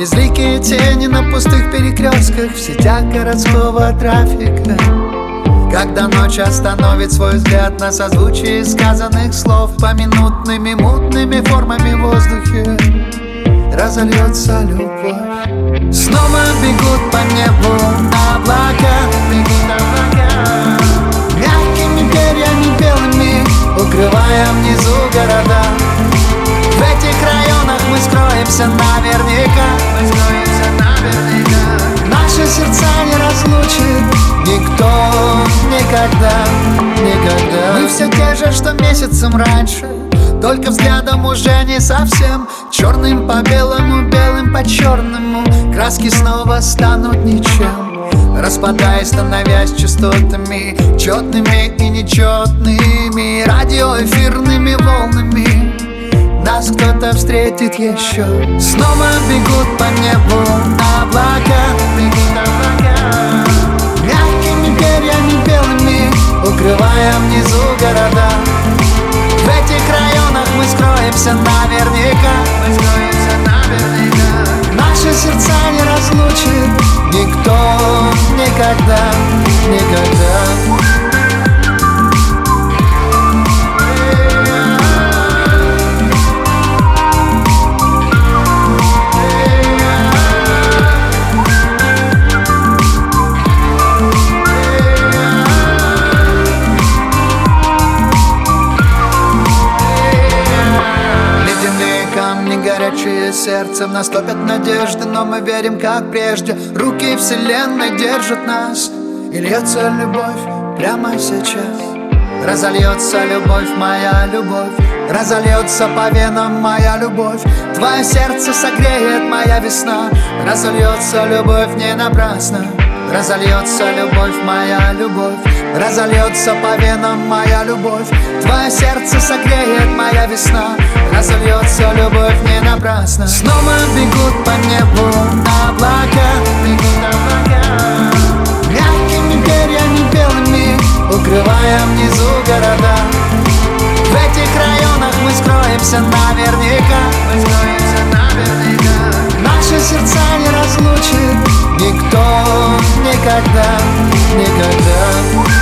Безликие тени на пустых перекрестках В сетях городского трафика. Когда ночь остановит свой взгляд на созвучие сказанных слов Поминутными мутными формами в воздухе Разольется любовь. Снова бегут по небу облака Бегут облака. Мягкими перьями белыми Укрывая внизу города. В этих районах мы скроемся наверняка никогда, никогда. Мы все те же, что месяцем раньше Только взглядом уже не совсем. Черным по белому, белым по черному Краски снова станут ничем. Распадаясь, становясь частотами Четными и нечетными Радиоэфирными волнами. Нас кто-то встретит еще. Снова бегут по небу облака Бегут облака никогда, горячее сердце В нас топят надежды, но мы верим, как прежде. Руки вселенной держат нас И льется любовь прямо сейчас. Разольется любовь, моя любовь Разольется по венам моя любовь. Твое сердце согреет моя весна. Разольется любовь не напрасно. Разольется любовь, моя любовь. Разольется по венам моя любовь. Твое сердце согреет моя весна. Разольется любовь не напрасно Снова бегут по небу облака. Бегут облака. Мягкими перьями белыми Укрывая внизу города. В этих районах мы скроемся наверняка. Мы скроемся наверняка. Наши сердца не разлучит Никто никогда, никогда